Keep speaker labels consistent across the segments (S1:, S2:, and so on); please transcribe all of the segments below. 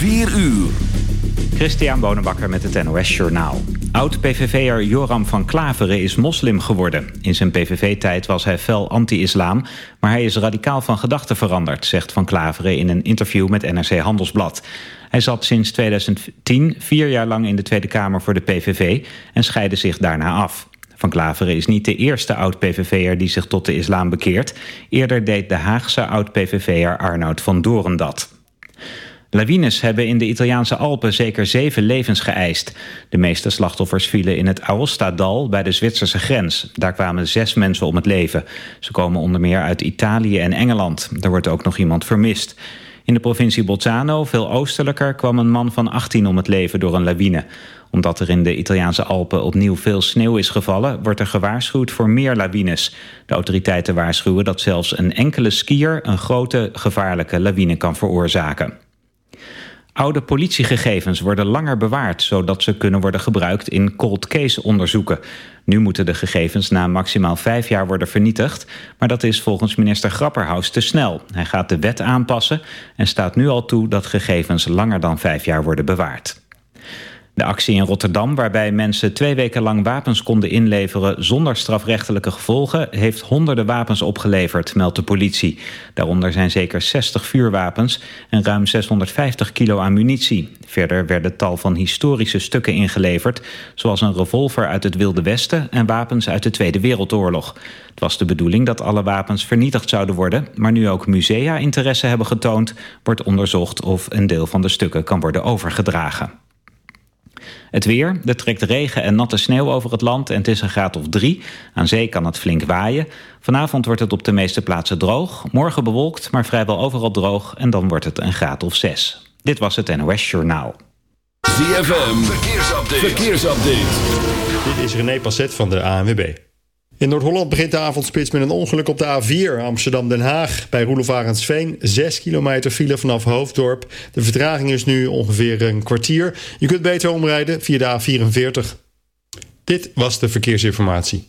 S1: 4 uur.
S2: Christian Bonenbakker met het NOS Journaal. Oud-PVV'er Joram van Klaveren is moslim geworden. In zijn PVV-tijd was hij fel anti-islam... maar hij is radicaal van gedachten veranderd... zegt Van Klaveren in een interview met NRC Handelsblad. Hij zat sinds 2010 vier jaar lang in de Tweede Kamer voor de PVV... en scheidde zich daarna af. Van Klaveren is niet de eerste oud-PVV'er die zich tot de islam bekeert. Eerder deed de Haagse oud-PVV'er Arnoud van Doren dat. Lawines hebben in de Italiaanse Alpen zeker zeven levens geëist. De meeste slachtoffers vielen in het Aosta-dal bij de Zwitserse grens. Daar kwamen zes mensen om het leven. Ze komen onder meer uit Italië en Engeland. Er wordt ook nog iemand vermist. In de provincie Bolzano, veel oostelijker, kwam een man van 18 om het leven door een lawine. Omdat er in de Italiaanse Alpen opnieuw veel sneeuw is gevallen... wordt er gewaarschuwd voor meer lawines. De autoriteiten waarschuwen dat zelfs een enkele skier... een grote gevaarlijke lawine kan veroorzaken. Oude politiegegevens worden langer bewaard... zodat ze kunnen worden gebruikt in cold case onderzoeken. Nu moeten de gegevens na maximaal vijf jaar worden vernietigd... maar dat is volgens minister Grapperhaus te snel. Hij gaat de wet aanpassen en staat nu al toe... dat gegevens langer dan vijf jaar worden bewaard. De actie in Rotterdam, waarbij mensen twee weken lang wapens konden inleveren zonder strafrechtelijke gevolgen, heeft honderden wapens opgeleverd, meldt de politie. Daaronder zijn zeker 60 vuurwapens en ruim 650 kilo aan munitie. Verder werden tal van historische stukken ingeleverd, zoals een revolver uit het Wilde Westen en wapens uit de Tweede Wereldoorlog. Het was de bedoeling dat alle wapens vernietigd zouden worden, maar nu ook musea interesse hebben getoond, wordt onderzocht of een deel van de stukken kan worden overgedragen. Het weer, er trekt regen en natte sneeuw over het land en het is een graad of drie. Aan zee kan het flink waaien. Vanavond wordt het op de meeste plaatsen droog. Morgen bewolkt, maar vrijwel overal droog en dan wordt het een graad of zes. Dit was het NOS Journaal.
S1: ZFM, verkeersupdate. verkeersupdate.
S3: Dit is René Passet van de ANWB. In Noord-Holland begint de avondspits met een ongeluk op de A4 Amsterdam-Den Haag. Bij Roelofarensveen 6 kilometer file vanaf Hoofddorp. De vertraging is nu ongeveer een kwartier. Je kunt beter omrijden via de A44. Dit was de verkeersinformatie.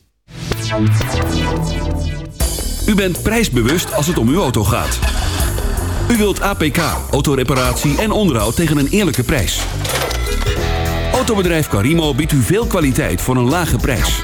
S1: U bent prijsbewust als het om uw auto gaat. U wilt APK, autoreparatie en onderhoud tegen een eerlijke prijs. Autobedrijf Carimo biedt u veel kwaliteit voor een lage prijs.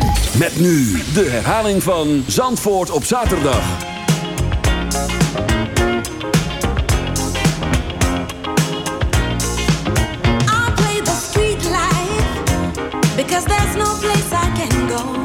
S1: Met nu de herhaling van Zandvoort op zaterdag.
S4: I play the street life because there's no place I can go.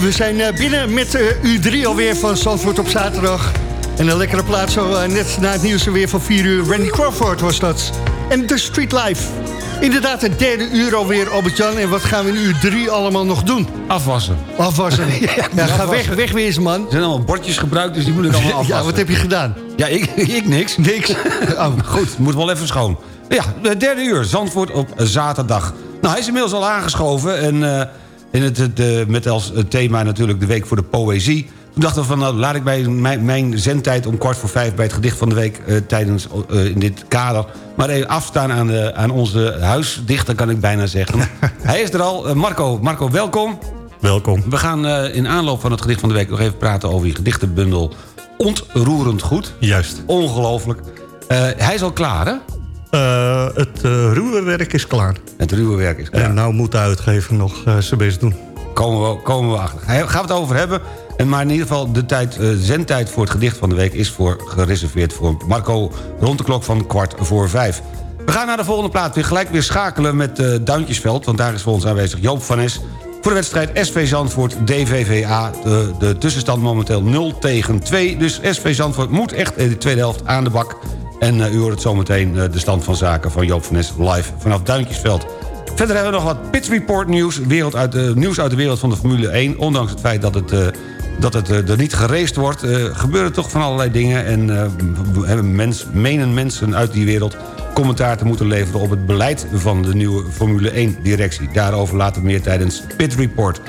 S5: En we zijn eh, binnen met eh, U3 alweer van Zandvoort op zaterdag. En een lekkere plaats zo eh, net na het nieuws weer van 4 uur. Randy Crawford was dat. En The Street Life. Inderdaad, het derde uur alweer, Albert-Jan. En wat gaan we in uur 3 allemaal nog doen?
S6: Afwassen.
S5: Afwassen. ja, ga
S6: afwassen.
S5: weg, wegwezen, man.
S6: Er zijn allemaal bordjes gebruikt, dus die moet ik allemaal afwassen.
S5: Ja, wat heb je gedaan?
S6: Ja, ik, ik niks.
S5: Niks. Oh.
S6: Goed, moet wel even schoon. Ja, de derde uur, Zandvoort op zaterdag. Nou, hij is inmiddels al aangeschoven. En eh, in het, het, eh, met als thema natuurlijk de Week voor de Poëzie. Toen dachten we van, nou, laat ik bij mijn, mijn zendtijd om kwart voor vijf... bij het gedicht van de week eh, tijdens eh, in dit kader... maar even afstaan aan, de, aan onze huisdichter, kan ik bijna zeggen. hij is er al. Eh, Marco, Marco, welkom.
S7: Welkom.
S6: We gaan eh, in aanloop van het gedicht van de week... nog even praten over je gedichtenbundel Ontroerend Goed.
S7: Juist.
S6: Ongelooflijk. Eh, hij is al klaar, hè?
S7: Eh, het eh, ruwe werk is klaar.
S6: Het ruwe werk is klaar.
S7: En nou moet de uitgever nog eh, zijn best doen.
S6: Komen we, komen we achter. Gaan we het over hebben. En maar in ieder geval, de tijd, zendtijd voor het gedicht van de week... is voor, gereserveerd voor Marco rond de klok van kwart voor vijf. We gaan naar de volgende plaat. Weer gelijk weer schakelen met Duintjesveld. Want daar is voor ons aanwezig Joop van Es. Voor de wedstrijd SV Zandvoort DVVA. De, de tussenstand momenteel 0 tegen 2. Dus SV Zandvoort moet echt in de tweede helft aan de bak. En eh, u hoort het zometeen eh, de stand van zaken van Joop van Es live vanaf Duintjesveld. Verder hebben we nog wat Pit Report nieuws. Wereld uit de, nieuws uit de wereld van de Formule 1. Ondanks het feit dat het, eh, dat het eh, er niet geraced wordt... eh, gebeuren toch van allerlei dingen. En eh, hebben menen mensen uit die wereld commentaar te moeten leveren... op het beleid van de nieuwe Formule 1-directie. Daarover later meer tijdens Pit Report.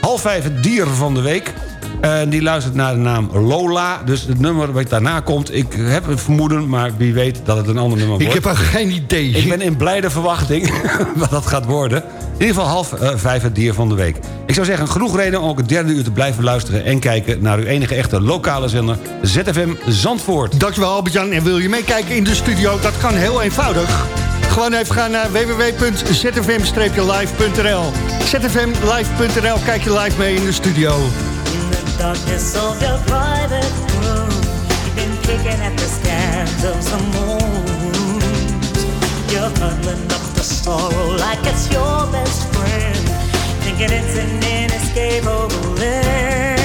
S6: Half vijf het dier van de week. Eh, die luistert naar de naam Lola. Dus het nummer wat daarna komt... ik heb een vermoeden, maar wie weet dat het een ander nummer wordt.
S5: Ik heb er geen idee.
S6: Ik ben in blijde verwachting wat dat gaat worden. In ieder geval half eh, vijf het dier van de week. Ik zou zeggen, genoeg reden om ook het derde uur te blijven luisteren... en kijken naar uw enige echte lokale zender ZFM Zandvoort.
S5: Dankjewel Albert-Jan. En wil je meekijken in de studio? Dat kan heel eenvoudig. Gewoon even gaan naar www.zfm-live.nl zfmlive.nl, kijk je live mee in de studio.
S8: The darkness of your private room, you've been picking at the scans of some wounds. You're huddling up the sorrow like it's your best friend, thinking it's an inescapable end.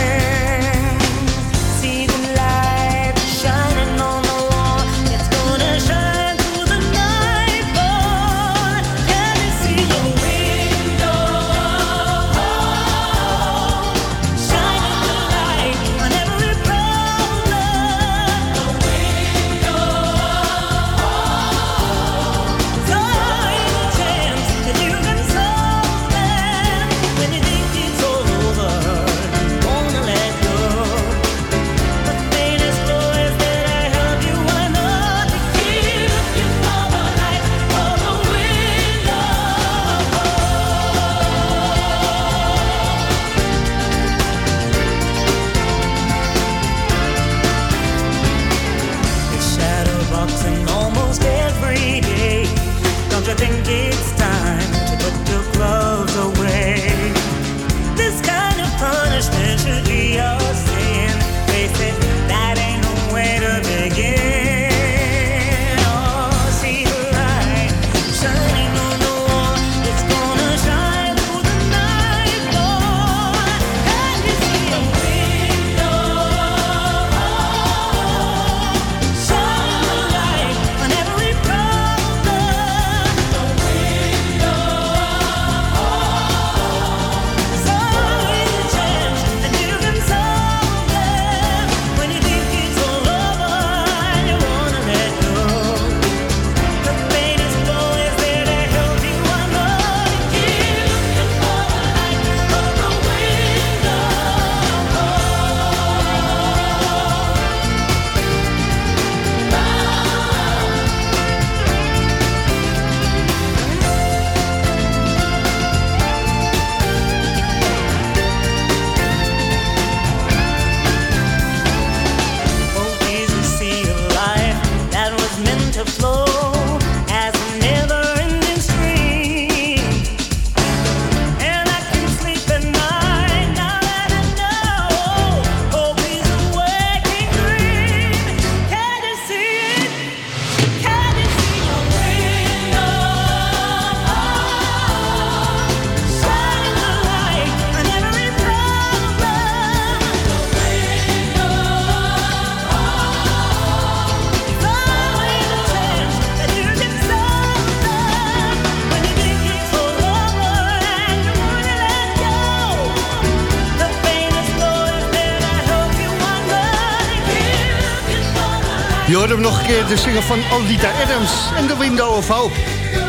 S9: Je hoort hem nog een keer, de zinger van Olita Adams en The Window of Hope.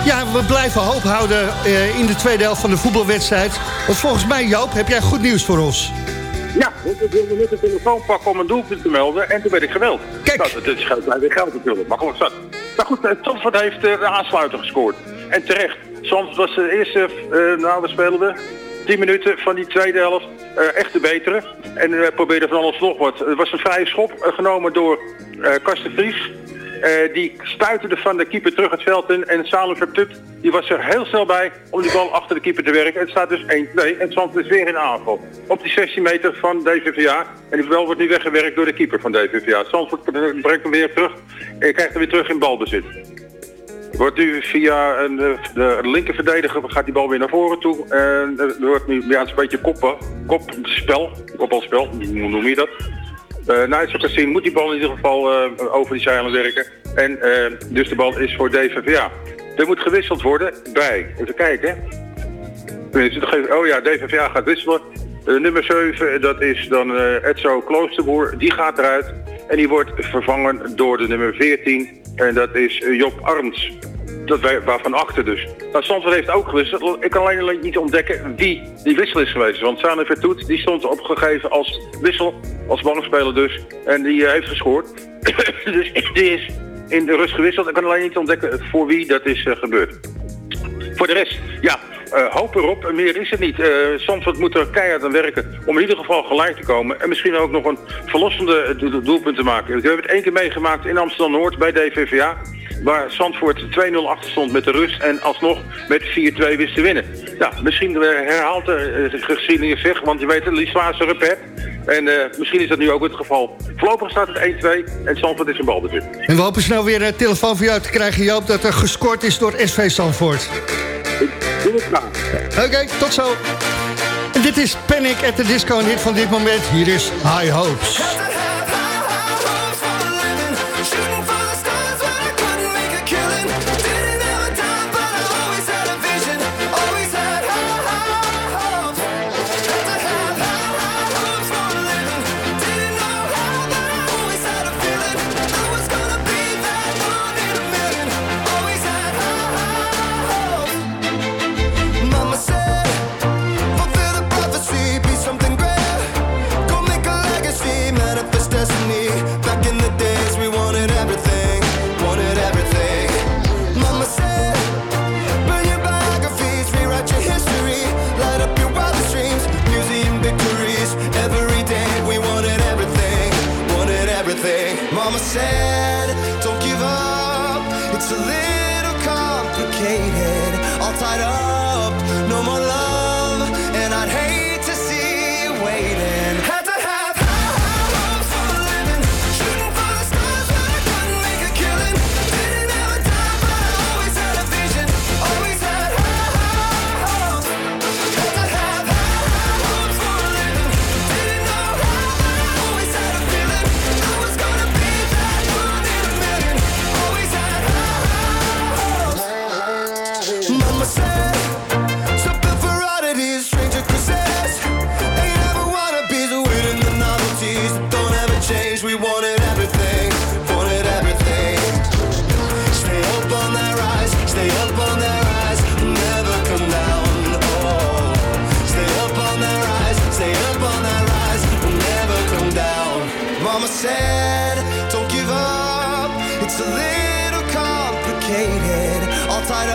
S9: Ja, we blijven hoop houden eh, in de tweede helft van de voetbalwedstrijd. Want volgens mij, Joop, heb jij goed nieuws voor ons.
S10: Ja, ik wilde net de telefoon pakken om een doelpunt te melden en toen werd ik geweld.
S9: Kijk.
S10: Nou, dat geld bij weer geld natuurlijk, maar gewoon zat. Maar goed, eh, Zandvoort heeft eh, de aansluiter gescoord. En terecht. Soms was de eerste, eh, nou we speelden 10 minuten van die tweede helft eh, echt te beteren. En we probeerden van alles nog wat. Er was een vrije schop eh, genomen door eh Karsten Vries. Die stuiterde van de keeper terug het veld in. En Salem Vertupt, die was er heel snel bij om die bal achter de keeper te werken. Het staat dus 1-2 en Zandvoort is weer in aanval. Op die 16 meter van DVVA. En die bal wordt nu weggewerkt door de keeper van DVVA. Zandvoort brengt hem weer terug en krijgt hem weer terug in balbezit. Wordt nu via een, eh, de linker verdediger gaat die bal weer naar voren toe. En er wordt nu ja, een beetje koppen, kopspel, kopbalspel, hoe noem je dat? Uh, nou, zoals gezien moet die bal in ieder geval eh, over die zeilen werken. En eh, dus de bal is voor DVVA. Er moet gewisseld worden bij, even kijken. Oh ja, DVVA gaat wisselen. Eh, nummer 7, dat is dan eh Edso Kloosterboer. Die gaat eruit. En die wordt vervangen door de nummer 14. En dat is eh, Job Arns. Dat wij, waarvan achter dus. Nou, Zandvoort heeft ook gewisseld. Ik kan alleen, niet ontdekken wie die wissel is geweest. Want Sane Vertoet, die stond opgegeven als wissel. Als bankenspeler dus. En die eh, heeft gescoord. dus die is in de rust gewisseld. Ik kan alleen niet ontdekken voor wie dat is eh, gebeurd. Voor de rest, ja, hoop erop. Meer is het niet. Eh Zandvoort moet er keihard aan werken om in ieder geval gelijk te komen. En misschien ook nog een verlossende eh, do- doelpunt te maken. We hebben het één keer meegemaakt in Amsterdam-Noord bij DVVA. Waar Zandvoort 2-0 achter stond met de rust en alsnog met 4-2 wist te winnen. Ja, misschien eh, herhaalt de geschiedenis zich, want je weet het, Lieswaarse repet. En eh, misschien is dat nu ook het geval. Voorlopig staat het 1-2 en Zandvoort is een balbezit.
S9: En we hopen snel weer een telefoon van jou te krijgen, Joop... dat er gescoord is door SV Zandvoort. Oké, tot zo. Dit is Panic at the Disco, een hit van dit moment. Hier is High Hopes.
S11: altijd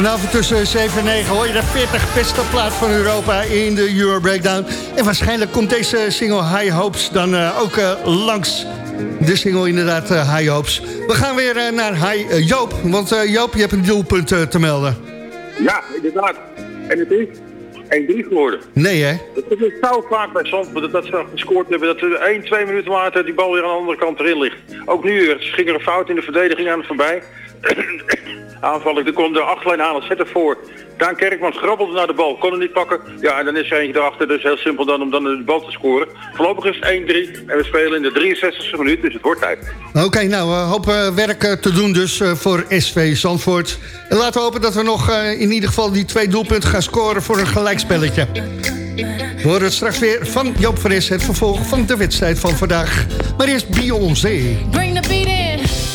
S5: Vanavond tussen 7 en 9 hoor je de 40 beste plaat van Europa in de Euro Breakdown. En waarschijnlijk komt deze single High Hopes dan eh, ook eh, langs. De single inderdaad eh, High Hopes. We gaan weer naar High Joop, want Joop, je hebt een doelpunt te melden.
S10: Ja, inderdaad. En het is 1-3 geworden.
S5: Nee, hè?
S10: Dat is zo vaak bij Zandvoort dat ze gescoord hebben. Dat er 1, 2 minuten later die bal weer aan de andere kant erin ligt. Ook nu, ging er een fout in de verdediging aan het voorbij aanvallen. Er komt de achtlijn aan, het zet voor. Daan Kerkman grabbelde naar de bal, kon hem niet pakken. Ja, en dan is er eentje erachter, dus heel simpel dan om dan de bal te scoren. Voorlopig is het 1-3 en we spelen in de 63e minuut, dus het wordt tijd.
S5: Oké, nou, we hopen werk eh, te doen dus eh, voor SV Zandvoort. En laten we hopen dat we nog eh, in ieder geval die twee doelpunten gaan scoren voor een gelijkspelletje. We horen het straks weer van Joop Fris, het vervolg van de wedstrijd van vandaag. Maar eerst Beyoncé.
S12: Bring the beat in.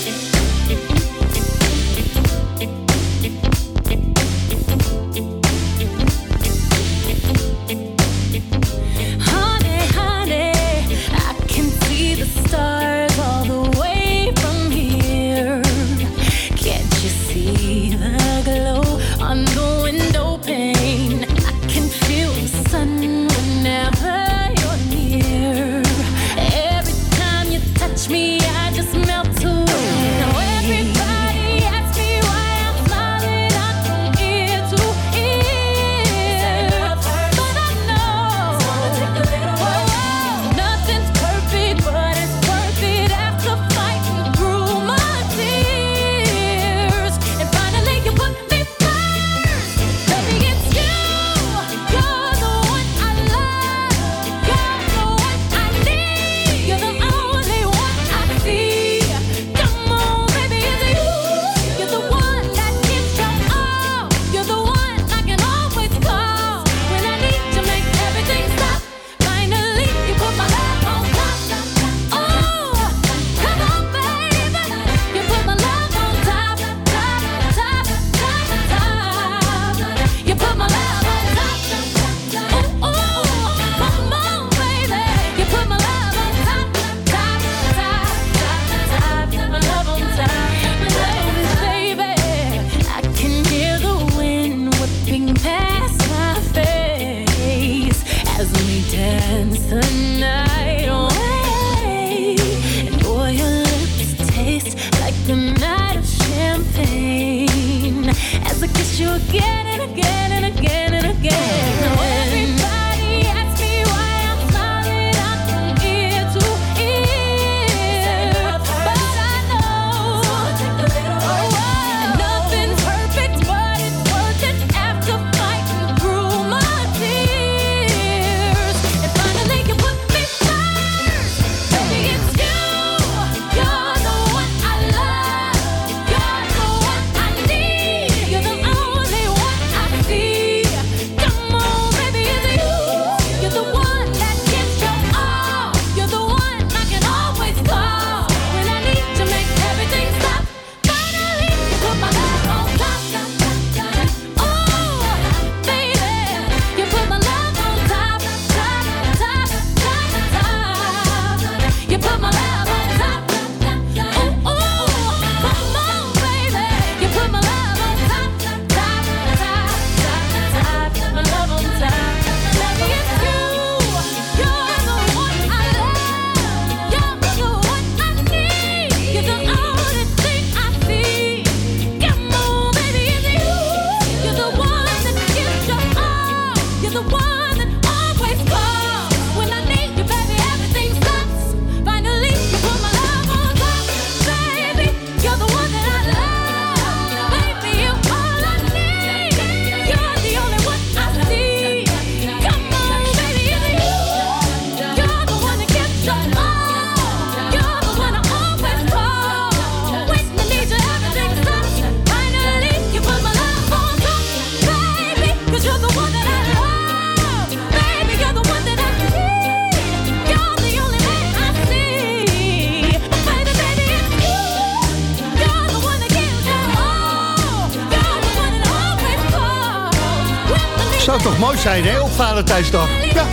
S5: Valentijnsdag. Ja.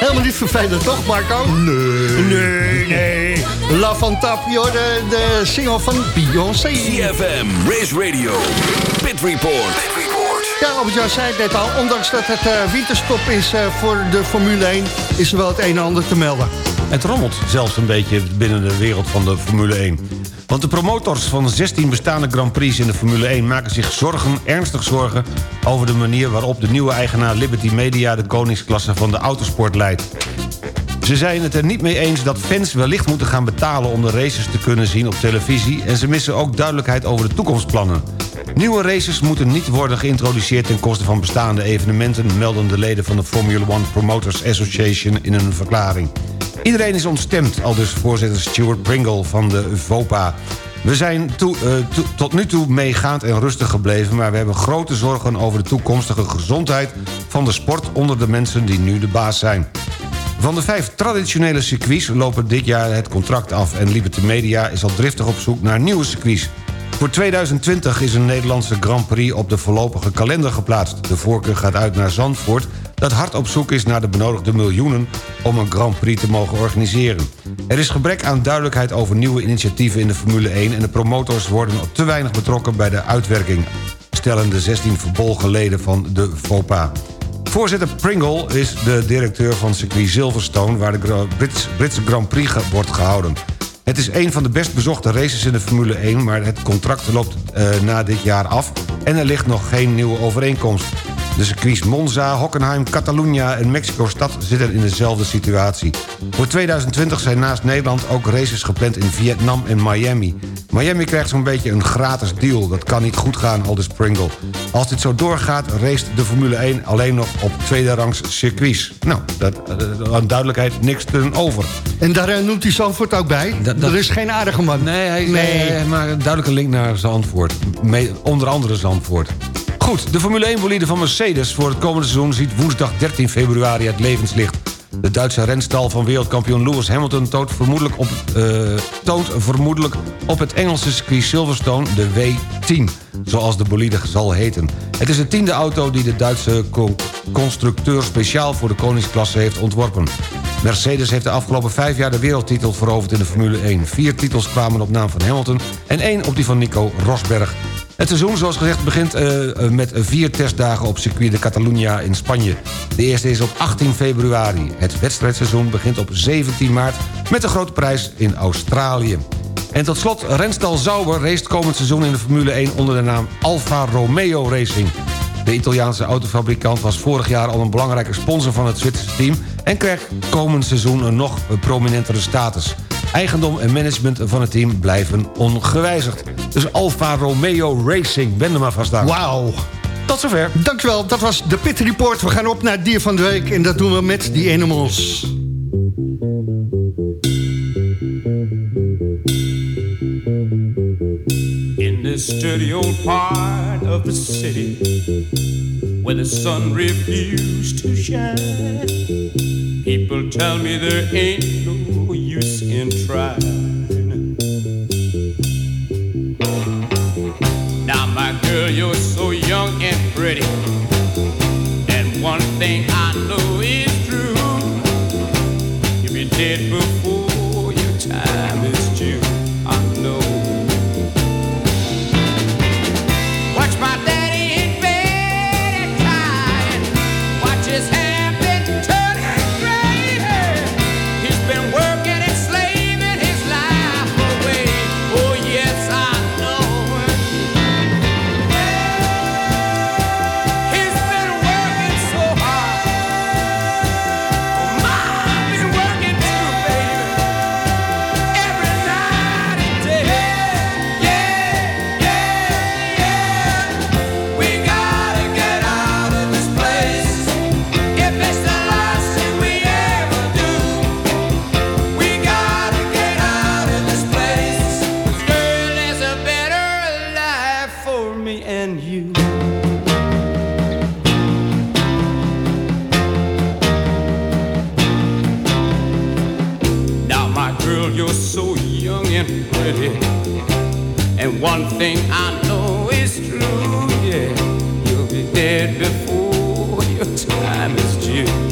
S5: Helemaal niet vervelend, toch, Marco? Nee. Nee, nee. La Van Tapio, de, de single van Beyoncé.
S1: CFM, Race Radio, Pit Report.
S5: Ja, Albert-Jan zei het net al. Ondanks dat het eh, winterstop is eh, voor de Formule 1... is er wel het een en ander te melden.
S6: Het rommelt zelfs een beetje binnen de wereld van de Formule 1. Want de promotors van 16 bestaande Grand Prix in de Formule 1... maken zich zorgen, ernstig zorgen over de manier waarop de nieuwe eigenaar Liberty Media... de koningsklasse van de autosport leidt. Ze zijn het er niet mee eens dat fans wellicht moeten gaan betalen... om de races te kunnen zien op televisie... en ze missen ook duidelijkheid over de toekomstplannen. Nieuwe races moeten niet worden geïntroduceerd... ten koste van bestaande evenementen... melden de leden van de Formula One Promoters Association in een verklaring. Iedereen is ontstemd, al dus voorzitter Stuart Pringle van de VOPA. We zijn eh, tot nu toe meegaand en rustig gebleven... maar we hebben grote zorgen over de toekomstige gezondheid... van de sport onder de mensen die nu de baas zijn. Van de vijf traditionele circuits lopen dit jaar het contract af... en Liberty Media is al driftig op zoek naar nieuwe circuits. Voor 2020 is een Nederlandse Grand Prix op de voorlopige kalender geplaatst. De voorkeur gaat uit naar Zandvoort... dat hard op zoek is naar de benodigde miljoenen... om een Grand Prix te mogen organiseren. Er is gebrek aan duidelijkheid over nieuwe initiatieven in de Formule 1... en de promotors worden te weinig betrokken bij de uitwerking... stellen de 16 verbolgen leden van de FOPA. Voorzitter Pringle is de directeur van circuit Silverstone... waar de Brits- Britse Grand Prix wordt gehouden. Het is een van de best bezochte races in de Formule 1... maar het contract loopt eh, na dit jaar af... en er ligt nog geen nieuwe overeenkomst. De circuits Monza, Hockenheim, Catalunya en Mexico-stad... zitten in dezelfde situatie. Voor 2020 zijn naast Nederland ook races gepland in Vietnam en Miami. Miami krijgt zo'n beetje een gratis deal. Dat kan niet goed gaan, aldus Pringle. Als dit zo doorgaat, race de Formule 1 alleen nog op tweede rangs circuits. Nou, dat, eh, aan duidelijkheid niks ten over.
S5: En daar eh, noemt hij Zandvoort ook bij.
S6: Dat- dat-
S5: Er is geen aardige man.
S6: Nee, hij,
S5: Nee.
S6: nee, maar een duidelijke link naar Zandvoort. Onder andere Zandvoort. Goed, de Formule 1-bolide van Mercedes voor het komende seizoen... ziet woensdag 13 februari het levenslicht. De Duitse renstal van wereldkampioen Lewis Hamilton... toont vermoedelijk op, eh, toont vermoedelijk op het Engelse circuit Silverstone de W10... zoals de bolide zal heten. Het is de tiende auto die de Duitse co- constructeur... speciaal voor de koningsklasse heeft ontworpen. Mercedes heeft de afgelopen vijf jaar de wereldtitel veroverd in de Formule 1. Vier titels kwamen op naam van Hamilton en één op die van Nico Rosberg. Het seizoen, zoals gezegd, begint eh, eh, met vier testdagen op circuit de Catalunya in Spanje. De eerste is op 18 februari. Het wedstrijdseizoen begint op 17 maart met de grote prijs in Australië. En tot slot, Renstal Sauber race komend seizoen in de Formule 1 onder de naam Alfa Romeo Racing. De Italiaanse autofabrikant was vorig jaar al een belangrijke sponsor van het Zwitserse team... en krijgt komend seizoen een nog prominentere status. Eigendom en management van het team blijven ongewijzigd. Dus Alfa Romeo Racing, ben er maar vast aan.
S5: Wauw.
S6: Tot zover.
S5: Dankjewel, dat was de Pit Report. We gaan op naar het dier van de week en dat doen we met die animals.
S13: In this dirty old part of the city where the sun refused to shine, people tell me there ain't no in trying. Now, my girl, you're so young and pretty, and pretty. And one thing I know is true, yeah. You'll be dead before your time is due.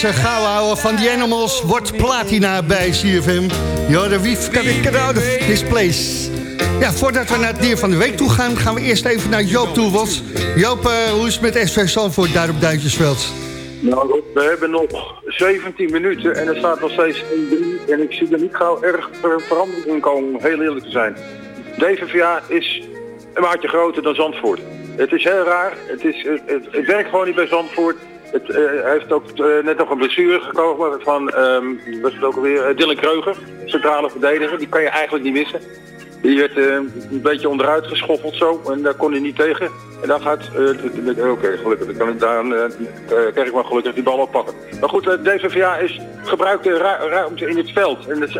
S5: Deze gouden van The Animals wordt platina bij CFM. Jorden, wie kan ik out of this? Ja, voordat we naar het dier van de week toe gaan... gaan we eerst even naar Joop toe. Want Joop, eh, hoe is het met SV Zandvoort daar op Duintjesveld?
S10: Nou, we hebben nog 17 minuten en er staat nog steeds 1-3. En ik zie er niet gauw erg ver- verandering in komen, om heel eerlijk te zijn. DVVA is een maatje groter dan Zandvoort. Het is heel raar. Het, is, het, het werkt gewoon niet bij Zandvoort. Het eh, hij heeft ook eh, net nog een blessure gekomen van, ehm was het ook alweer, eh, Dylan Kreuger, centrale verdediger. Die kan je eigenlijk niet missen. Die werd eh, een beetje onderuit geschoffeld zo en daar kon hij niet tegen. En dan gaat, eh, d- oké gelukkig, dan kan ik daar uh, Kerkman gelukkig die bal oppakken. Maar goed, de DVVA is gebruikt ruimte in het veld. En het,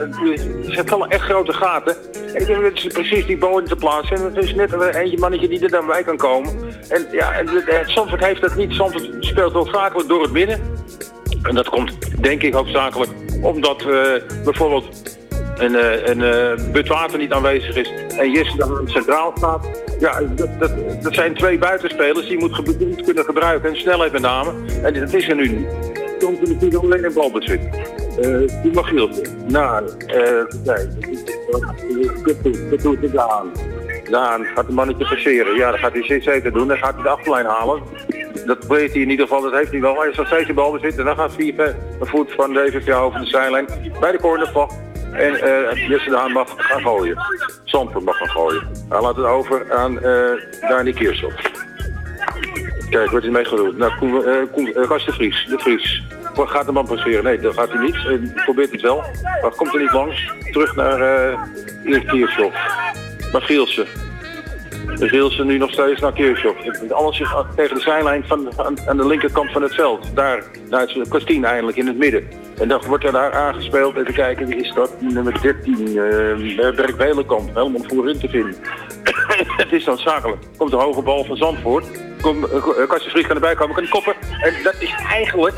S10: zijn wel echt grote gaten. En ik dat ze precies die bal in te plaatsen. En het is net een eentje mannetje die er dan bij kan komen. En ja, en het- het Zandvoort heeft dat niet. Zandvoort speelt wel vaker door het midden. En dat komt denk ik hoofdzakelijk omdat eh, bijvoorbeeld een, eh, eh, Butwater niet aanwezig is en Jesse dan centraal staat. Ja, dat, dat, dat zijn twee buitenspelers die je moet, ge- kunnen gebruiken en snelheid met name. En dat is er nu niet. Is het niet alleen een balbezit. Uh, die mag heel Nou, eh nee. Dat doet het Daan. Daan gaat de mannetje passeren. Ja, dan gaat hij zeker doen. Dan gaat hij de achterlijn halen. Dat weet hij in ieder geval, dat heeft hij wel. Hij nog steeds in balbezit en dan gaat Vierge een voet van de EVV over de zijlijn bij de cornervlag. En eh Jesse de Haan mag gaan gooien. Zandvoort mag gaan gooien. Hij laat het over aan uh, Dani. Kijk, wat is mee gedaan? Nou, Koen, Gast de Vries. Gaat de man passeren? Nee, dat gaat hij niet. Hij probeert het wel. Maar komt er niet langs. Terug naar uh, Kiersel. Maar Gielsen. Gielsen nu nog steeds naar Kirchhoff. Alles zich tegen de zijlijn van, aan, de linkerkant van het veld. Daar, daar is Kastien eigenlijk in het midden. En dan wordt er daar aangespeeld. Even kijken, wie is dat? Nummer 13, uh, Berk Belenkamp. Helemaal voorin te vinden. het is dan zakelijk. Komt de hoge bal van Zandvoort. Komt, uh, Kastje Vries kan erbij komen, kan koppen. En dat is eigenlijk,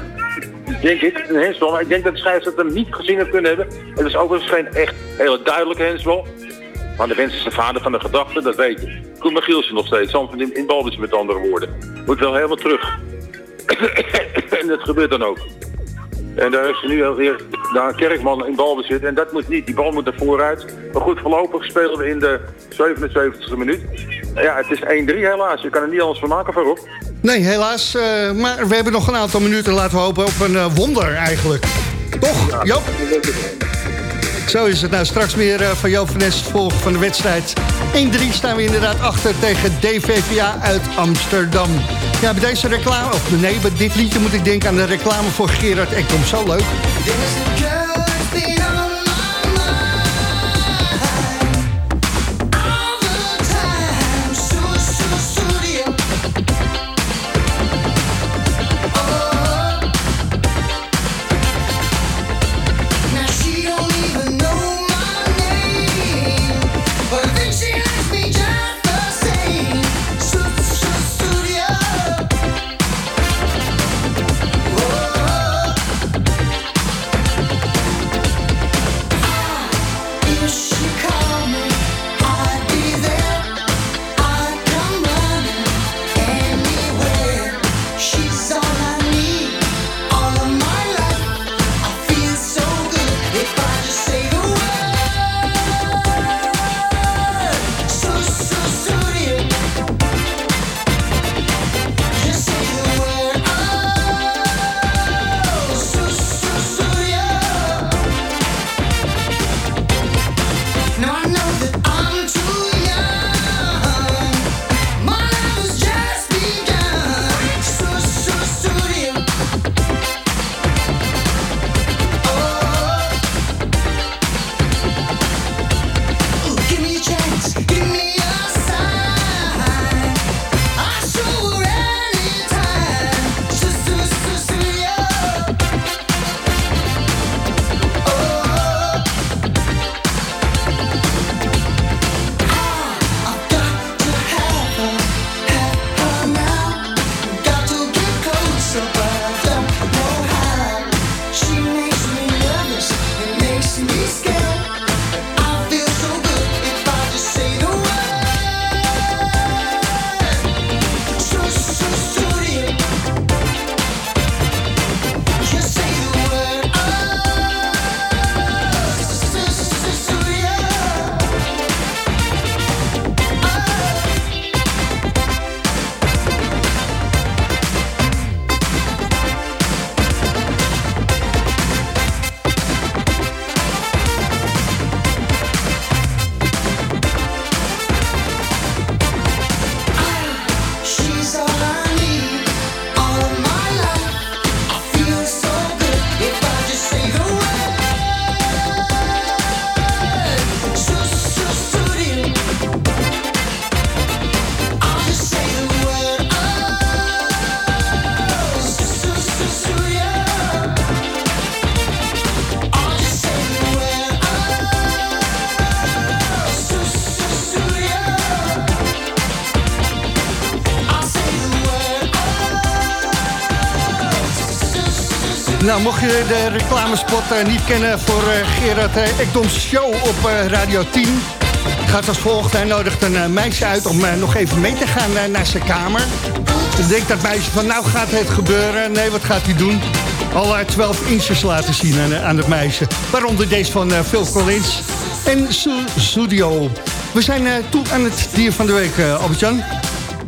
S10: denk ik, een hensbal. Maar ik denk dat de scheidsrechter hem niet gezien heeft kunnen hebben. Het is overigens geen echt hele duidelijke hensbal. Maar de wens is de vader van de gedachte, dat weet je. Koen Gielsen nog steeds, Zandvoort in, in balbezit met andere woorden. Moet wel helemaal terug. en dat gebeurt dan ook. En daar is nu alweer daar Kerkman in balbezit. En dat moet niet, die bal moet er vooruit. Maar goed, voorlopig spelen we in de 77e minuut. Ja, het is 1-3 helaas. Je kan er niet alles van maken voorop.
S5: Nee, helaas. Uh, maar we hebben nog een aantal minuten. Laten we hopen op een uh, wonder eigenlijk. Toch, ja, Joop? Zo is het nou. Straks meer uh, van Joop van van de wedstrijd. 1-3 staan we inderdaad achter tegen DVVA uit Amsterdam. Ja, bij deze reclame, of nee, bij dit liedje moet ik denken aan de reclame voor Gerard Ekdom. Zo leuk. Nou, mocht je de reclamespot eh, niet kennen voor eh, Gerard Ekdoms show op eh, Radio 10... Het gaat als volgt. Hij nodigt een eh, meisje uit om eh, nog even mee te gaan eh, naar zijn kamer. Dan denkt dat meisje van, nou gaat het gebeuren. Nee, wat gaat hij doen? Al eh, 12 inches laten zien aan, eh, het meisje. Waaronder deze van eh, Phil Collins en Studio. We zijn eh, toe aan het dier van de week, eh, Albert-Jan.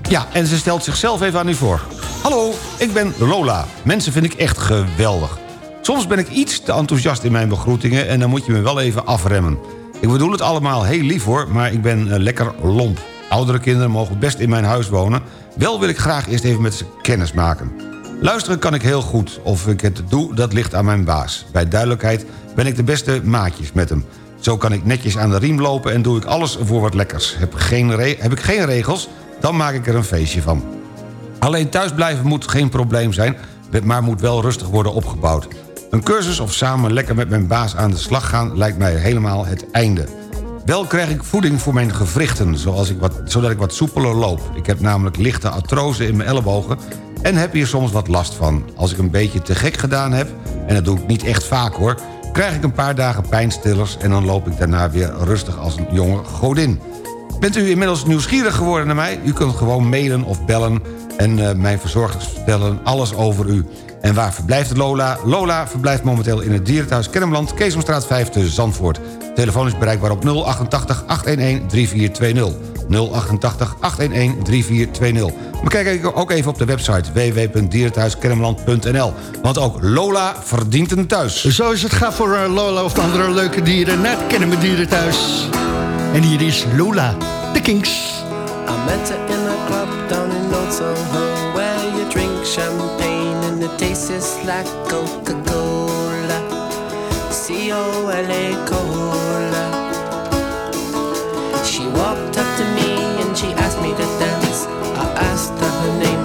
S6: Ja, en ze stelt zichzelf even aan u voor. Hallo, ik ben Lola. Mensen vind ik echt geweldig. Soms ben ik iets te enthousiast in mijn begroetingen... en dan moet je me wel even afremmen. Ik bedoel het allemaal heel lief hoor, maar ik ben eh, lekker lomp. Oudere kinderen mogen best in mijn huis wonen. Wel wil ik graag eerst even met ze kennis maken. Luisteren kan ik heel goed. Of ik het doe, dat ligt aan mijn baas. Bij duidelijkheid ben ik de beste maatjes met hem. Zo kan ik netjes aan de riem lopen en doe ik alles voor wat lekkers. Heb, geen heb ik geen regels, dan maak ik er een feestje van. Alleen thuisblijven moet geen probleem zijn... maar moet wel rustig worden opgebouwd. Een cursus of samen lekker met mijn baas aan de slag gaan... lijkt mij helemaal het einde. Wel krijg ik voeding voor mijn gewrichten, zoals ik wat, zodat ik wat soepeler loop. Ik heb namelijk lichte artrose in mijn ellebogen... en heb hier soms wat last van. Als ik een beetje te gek gedaan heb, en dat doe ik niet echt vaak hoor... krijg ik een paar dagen pijnstillers... en dan loop ik daarna weer rustig als een jonge godin. Bent u inmiddels nieuwsgierig geworden naar mij? U kunt gewoon mailen of bellen en eh, mijn verzorgers vertellen alles over u. En waar verblijft Lola? Lola verblijft momenteel in het dierenthuis Kennemerland... Keesomstraat 5 te Zandvoort. Telefoon is bereikbaar op 088 811 3420. 088 811 3420. Maar kijk ook even op de website www.dierenthuiskennemerland.nl. Want ook Lola verdient een thuis.
S5: Zo is het. Ga voor eh, Lola of andere leuke dieren naar het Dieren thuis. En hier is Lola, de Kings.
S14: I met her in a club down in Old Soho Where you drink champagne it tastes like Coca-Cola. C-O-L-A Cola. She walked up to me and she asked me to dance. I asked her her name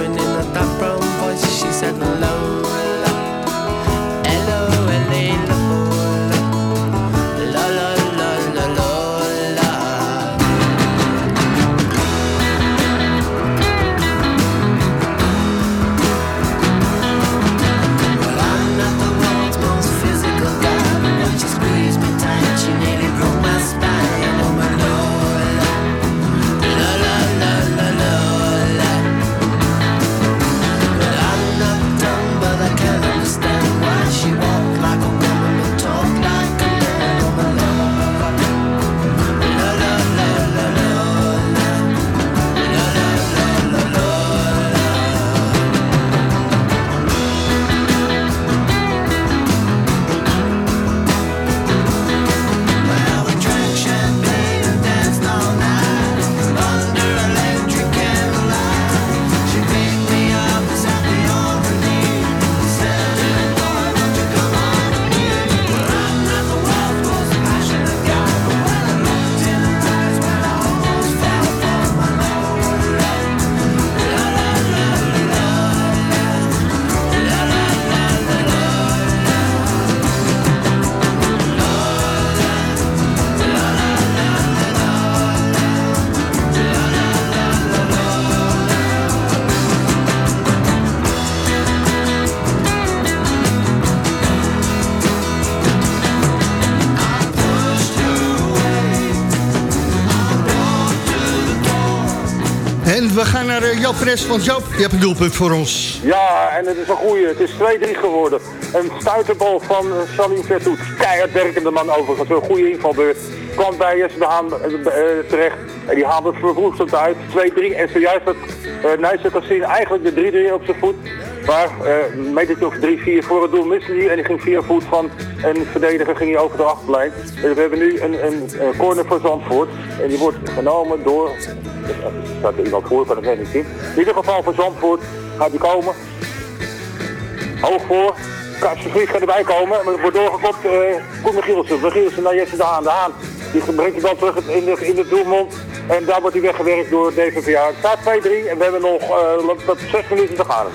S5: En we gaan naar uh, Joop Fres, want Joop, je hebt een doelpunt voor ons.
S10: Ja, en het is een goeie. Het is 2-3 geworden. Een stuiterbal van uh, Salim Vertoet. Keihard werkende man overigens. Een goede invalbeurt. Kwam bij Jesse de Haan eh, eh, terecht. En die haalde het verwoestend uit. 2-3. En zojuist had uh, Nijsse gezien eigenlijk de 3-3 op zijn voet. Maar eh een metertje of 3-4 voor het doel miste hij. En die ging via voet van een verdediger ging hij over de achterlijn. Dus we hebben nu een, een, eh, corner voor Zandvoort. En die wordt genomen door... Staat er iemand voor, kan ik niet. In ieder geval voor Zandvoort gaat die komen. Hoog voor. Katsevries gaat erbij komen. Maar wordt doorgekopt. Uh, Koen Michielsen. Michielsen naar Jesse de Haan. De Haan. Die brengt hij dan terug in de, in doelmond. En daar wordt hij weggewerkt door DVVA. Het staat 2-3 en we hebben nog uh, tot 6 minuten te gaan.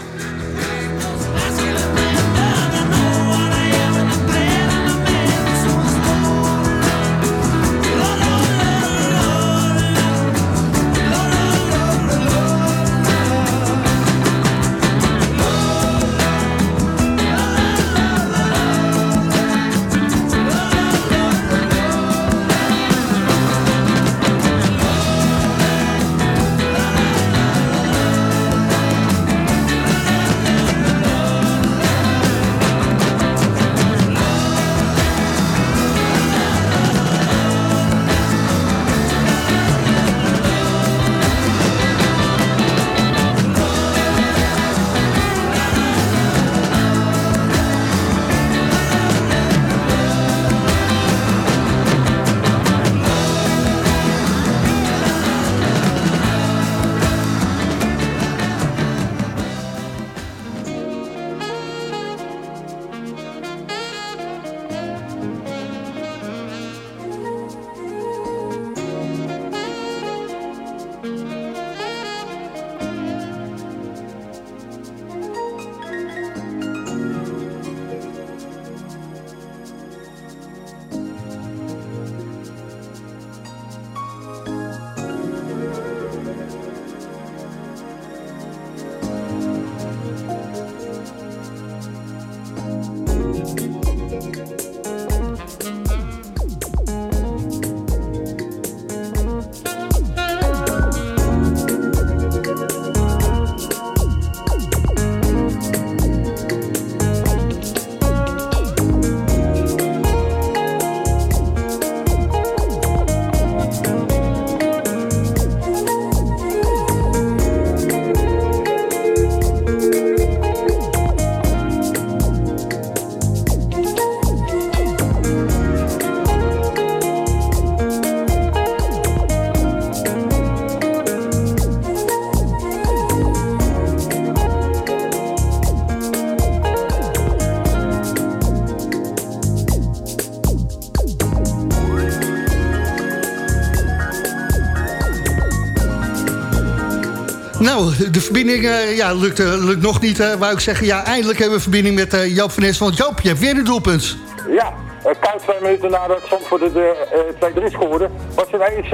S5: Nou, de verbinding eh, ja, lukt, eh, lukt nog niet, eh, wou ik zeggen. Ja, eindelijk hebben we verbinding met eh, Joop van Nes. Want Joop, je hebt weer een doelpunt.
S10: Ja, koud twee minuten nadat Zandvoort de eh, 2-3 scoorde, was ineens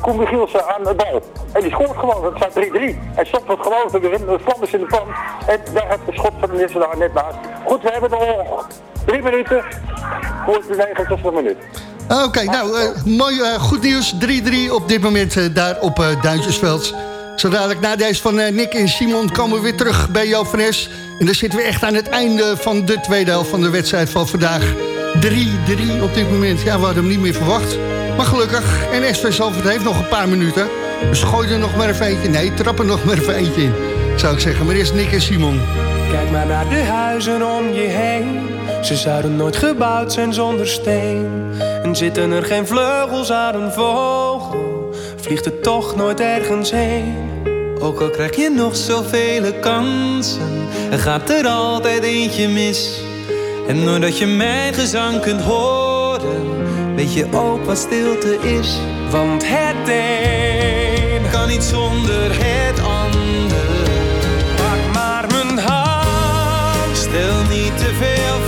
S10: Koen Michielsen aan de bal. En die scoort gewoon, het staat 3-3. En Zandvoort gewoon te winnen, de vlam is in de pan. En daar heeft de schot van de Nissen daar net naast. Goed, we hebben nog drie minuten voor de 69 minuut.
S5: Oké, nou, mooi, goed nieuws. 3-3 op dit moment daar op Duintjesveld. Zo dadelijk na deze van eh, Nick en Simon komen we weer terug bij Nes. En dan zitten we echt aan het einde van de tweede helft van de wedstrijd van vandaag. 3-3 op dit moment. Ja, we hadden hem niet meer verwacht. Maar gelukkig. En SV Zalvoort heeft nog een paar minuten. Dus gooi er nog maar even eentje. Nee, trap er nog maar even eentje in. Zou ik zeggen. Maar eerst Nick en Simon.
S15: Kijk maar naar de huizen om je heen. Ze zouden nooit gebouwd zijn zonder steen. En zitten er geen vleugels aan een vogel, vliegt het toch nooit ergens heen.
S16: Ook al krijg je nog zoveel kansen, er gaat er altijd eentje mis. En doordat je mijn gezang kunt horen, weet je ook wat stilte is.
S15: Want het een
S16: kan niet zonder het ander.
S15: Pak maar mijn hand,
S16: Stel niet te veel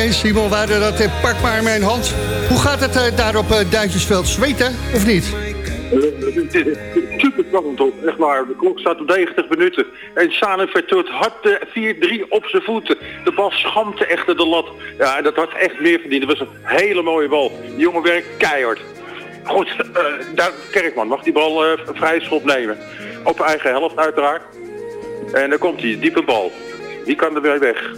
S5: en Simon waren dat. eh, Pak maar mijn hand. Hoe gaat het eh, daar op eh, Duintjesveld? Zweten of niet?
S10: Super spannend op, echt waar. De klok staat op 90 minuten. En Sane Vertoet had de 4-3 op zijn voeten. De bal schampte echt de lat. Ja, dat had echt meer verdiend. Dat was een hele mooie bal. Die jongen werkt keihard. Goed, daar, Kerkman mag die bal vrij schop nemen. Op eigen helft uiteraard. En dan komt hij, diepe bal. Die kan er weer weg.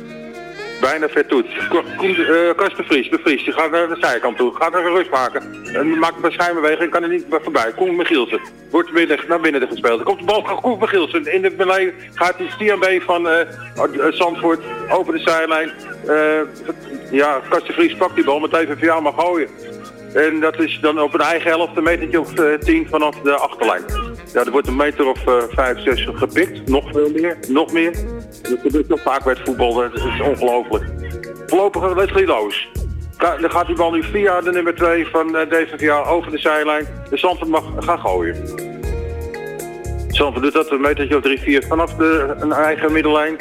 S10: Bijna Vertoet. Koen- eh, Vries, de Vries, die gaat naar de zijkant toe. Gaat er rust maken. En maakt een schijnbeweging en kan er niet voorbij. Koen Michielsen. Wordt binnen, naar binnen gespeeld. Komt de bal van Koen Michielsen. In de beneden gaat die Stian van eh, Zandvoort over de zijlijn. Ja, Kasper Vries pakt die bal met even via mag gooien. En dat is dan op een eigen helft een metertje of 10 vanaf de achterlijn. Ja, er wordt een meter of eh 5, 6 gepikt. Nog veel meer, nog meer. Dat gebeurt nog vaak bij het voetbal, dat is ongelooflijk. Voorlopig Wesley Loos. Ka- Dan gaat die bal nu via de nummer 2 van eh, DVVA over de zijlijn. De Zandvoort mag gaan gooien. Zandvoort doet dat een metertje of 3, 4 vanaf de een eigen middellijn.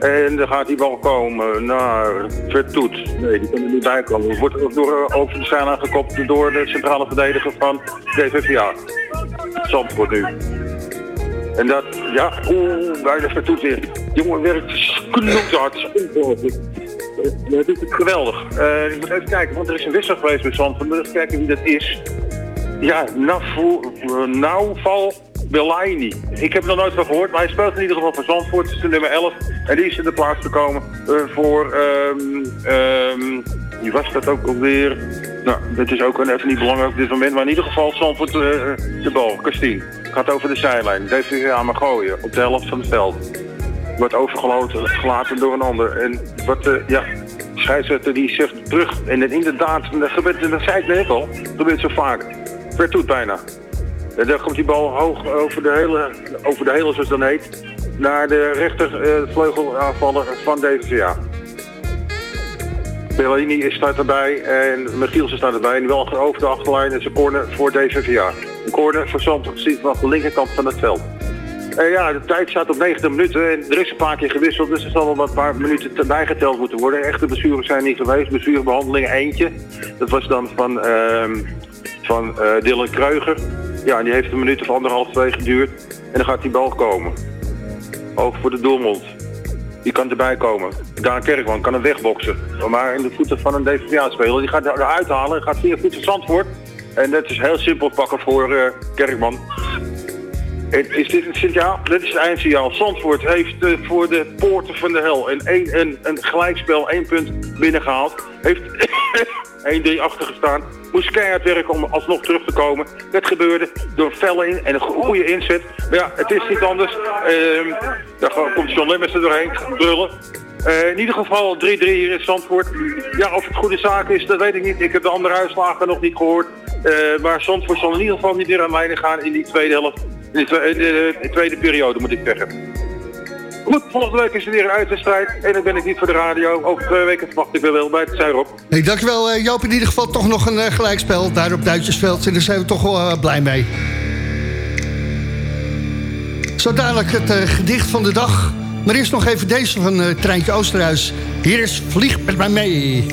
S10: En dan gaat die bal komen naar Vertoet. Nee, die kan er niet bij komen. Wordt door, eh, over de zijlijn gekopt door de centrale verdediger van DVVA. Zandvoort nu. En dat, ja, oeh, bij de Vertoet weer. Jongen werkt knoethard, ongelooflijk. Dat is het geweldig. Eh, ik moet even kijken, want er is een wissel geweest bij Zandvoort. Moet even kijken wie dat is. Ja, Nafu, uh, Nauval Belaini. Ik heb er nog nooit van gehoord, maar hij speelt in ieder geval voor Zandvoort. Het is de nummer 11. En die is in de plaats gekomen eh, voor... ehm wie was dat ook alweer? Nou, dit is ook even niet belangrijk op dit moment. Maar in ieder geval Zandvoort eh, de bal. Kastien. Gaat over de zijlijn. Deze weer aan gooien. Op de helft van het veld wordt gelaten door een ander. En wat, eh, ja, de scheidsrechter die zegt terug. En inderdaad, dat gebeurt, dat zei ik net al, dat gebeurt zo vaak. Per toet bijna. En dan komt die bal hoog over de hele, over de hele zoals dan heet, naar de rechtervleugelaanvaller van DVVA. Bellini staat erbij en Michielsen staat erbij. En wel over de achterlijn is een corner voor DVVA. Een corner voor Zandvoort ziet vanaf de linkerkant van het veld. Eh, ja, de tijd staat op 90 minuten en er is een paar keer gewisseld, dus er zal wel wat paar minuten te- bijgeteld moeten worden. Echte blessures zijn niet geweest, blessurebehandeling eentje. Dat was dan van, ehm, van eh, Dylan Kreuger. Ja, die heeft een minuut of anderhalf, twee geduurd. En dan gaat die bal komen. Ook voor de doelmond. Die kan erbij komen. Daan Kerkman kan hem wegboksen. Maar in de voeten van een DVVA-speler. Die gaat eruit halen en gaat via voeten Zandvoort. En dat is heel simpel pakken voor eh, Kerkman. Is dit het signaal? Dit is het eindsignaal. Zandvoort heeft eh, voor de poorten van de hel een, een, een, een gelijkspel, één punt binnengehaald. Heeft 1-3 achter gestaan. Moest keihard werken om alsnog terug te komen. Dat gebeurde door een felle in en een goede inzet. Maar ja, het is niet anders. Ehm daar komt John Lemmers er doorheen brullen. Eh, in ieder geval 3-3 hier in Zandvoort. Ja, of het goede zaak is, dat weet ik niet. Ik heb de andere uitslagen nog niet gehoord. Eh, maar Zandvoort zal in ieder geval niet weer aan lijnen gaan in die tweede helft. In de, twe- in de- de tweede periode, moet ik zeggen. Goed, volgende week is er weer een uitwedstrijd. En dan ben ik niet voor de radio. Over twee weken verwacht ik weer wel bij het Zuidop.
S4: Nee, dankjewel eh, Joop. In ieder geval toch nog een gelijkspel daar op Duitsersveld. En daar zijn we toch wel blij mee. Zo dadelijk het gedicht van de dag. Maar eerst nog even deze van eh, Treintje Oosterhuis. Hier is Vlieg met mij mee.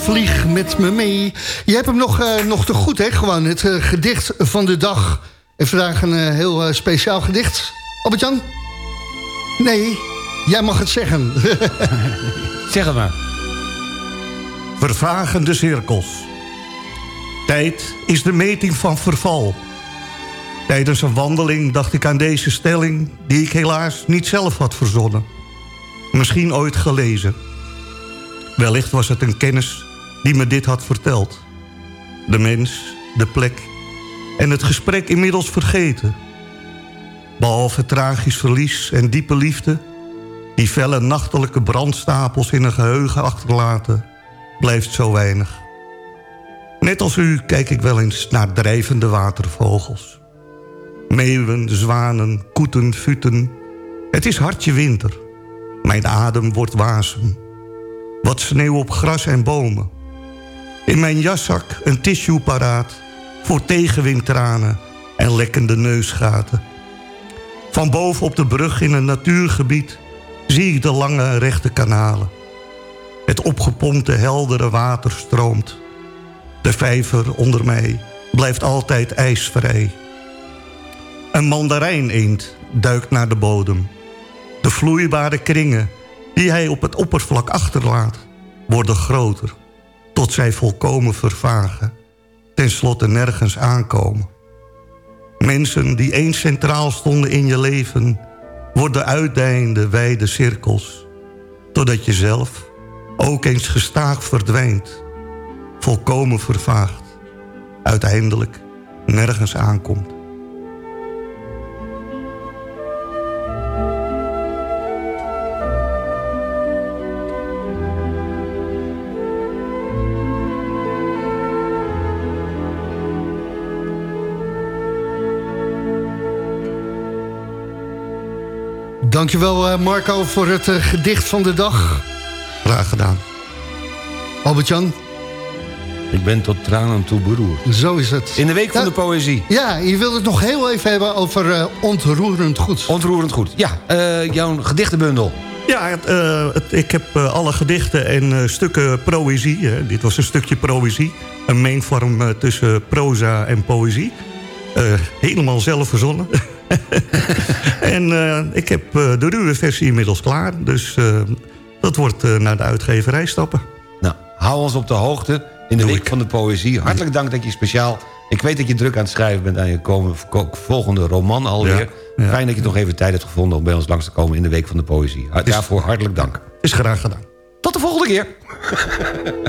S12: Vlieg met me mee. Je
S5: hebt hem nog, eh, nog te goed, hè? Gewoon het eh, gedicht van de dag. En vandaag een eh, heel speciaal gedicht. Albert-Jan? Nee, jij mag het zeggen.
S6: zeg het maar.
S7: Vervagende cirkels. Tijd is de meting van verval. Tijdens een wandeling dacht ik aan deze stelling... die ik helaas niet zelf had verzonnen. Misschien ooit gelezen. Wellicht was het een kennis die me dit had verteld. De mens, de plek en het gesprek inmiddels vergeten. Behalve tragisch verlies en diepe liefde... die felle nachtelijke brandstapels in een geheugen achterlaten... blijft zo weinig. Net als u kijk ik wel eens naar drijvende watervogels. Meeuwen, zwanen, koeten, futen. Het is hartje winter. Mijn adem wordt wasem. Wat sneeuw op gras en bomen. In mijn jaszak een tissue paraat... voor tegenwindtranen en lekkende neusgaten. Van boven op de brug in een natuurgebied... zie ik de lange rechte kanalen. Het opgepompte heldere water stroomt. De vijver onder mij blijft altijd ijsvrij. Een mandarijn-eend duikt naar de bodem. De vloeibare kringen die hij op het oppervlak achterlaat... worden groter, tot zij volkomen vervagen. Ten slotte nergens aankomen. Mensen die eens centraal stonden in je leven... worden uitdijende wijde cirkels. Totdat je zelf ook eens gestaag verdwijnt. Volkomen vervaagt. Uiteindelijk nergens aankomt.
S5: Dankjewel eh, Marco voor het eh, gedicht van de dag.
S6: Graag gedaan.
S5: Albert-Jan?
S6: Ik ben tot tranen toe beroerd.
S5: Zo is het.
S6: In de week van de poëzie.
S5: Ja, je wilde het nog heel even hebben over eh, ontroerend goed.
S6: Ontroerend goed. Ja, eh, jouw gedichtenbundel.
S7: Ja, het, eh, het- ik heb eh, alle gedichten en eh, stukken poëzie. hè. dit was een stukje poëzie. Een mengvorm tussen proza en poëzie. Eh, helemaal zelf verzonnen. en eh, ik heb eh, de ruwe versie inmiddels klaar. Dus eh, dat wordt eh, naar de uitgeverij stappen.
S6: Nou, hou ons op de hoogte in de week van de poëzie. Hartelijk dank dat je speciaal... Ik weet dat je druk aan het schrijven bent aan je komen, volgende roman alweer. Fijn dat je nog even tijd hebt gevonden om bij ons langs te komen in de week van de poëzie. Daarvoor hartelijk dank.
S7: Is graag gedaan.
S6: Tot de volgende keer.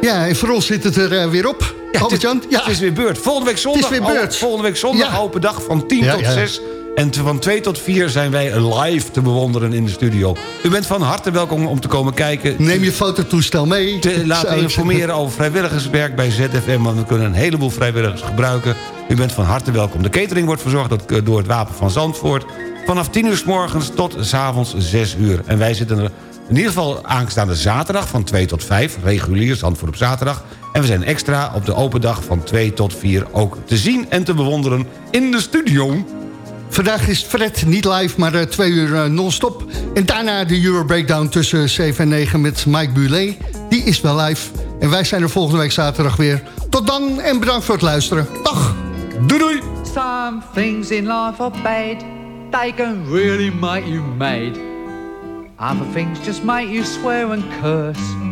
S5: Ja, en voor ons zit het er weer op. Albert-Jan? Ja.
S6: Het is weer beurt. Volgende week zondag,
S5: Het is weer beurt.
S6: volgende week zondag open dag van 10
S5: Ja,
S6: tot
S5: ja.
S6: 6. En van 2 tot 4 zijn wij live te bewonderen in de studio. U bent van harte welkom om te komen kijken.
S5: Neem je fototoestel mee.
S6: Te laten informeren over vrijwilligerswerk bij ZFM... want we kunnen een heleboel vrijwilligers gebruiken. U bent van harte welkom. De catering wordt verzorgd door- door het Wapen van Zandvoort... vanaf 10 uur s morgens tot s avonds 6 uur. En wij zitten er in ieder geval aanstaande zaterdag van 2 tot 5... regulier Zandvoort op zaterdag. En we zijn extra op de open dag van 2 tot 4... ook te zien en te bewonderen in de studio...
S5: Vandaag is Fred niet live, maar eh, twee uur eh, non-stop. En daarna de Euro Breakdown tussen 7 en 9 met Mike Bulet. Die is wel live. En wij zijn er volgende week zaterdag weer. Tot dan en bedankt voor het luisteren. Dag!
S6: Doei doei!
S17: Some things in life are bad. They can really make you mad. Other things just make you swear and curse.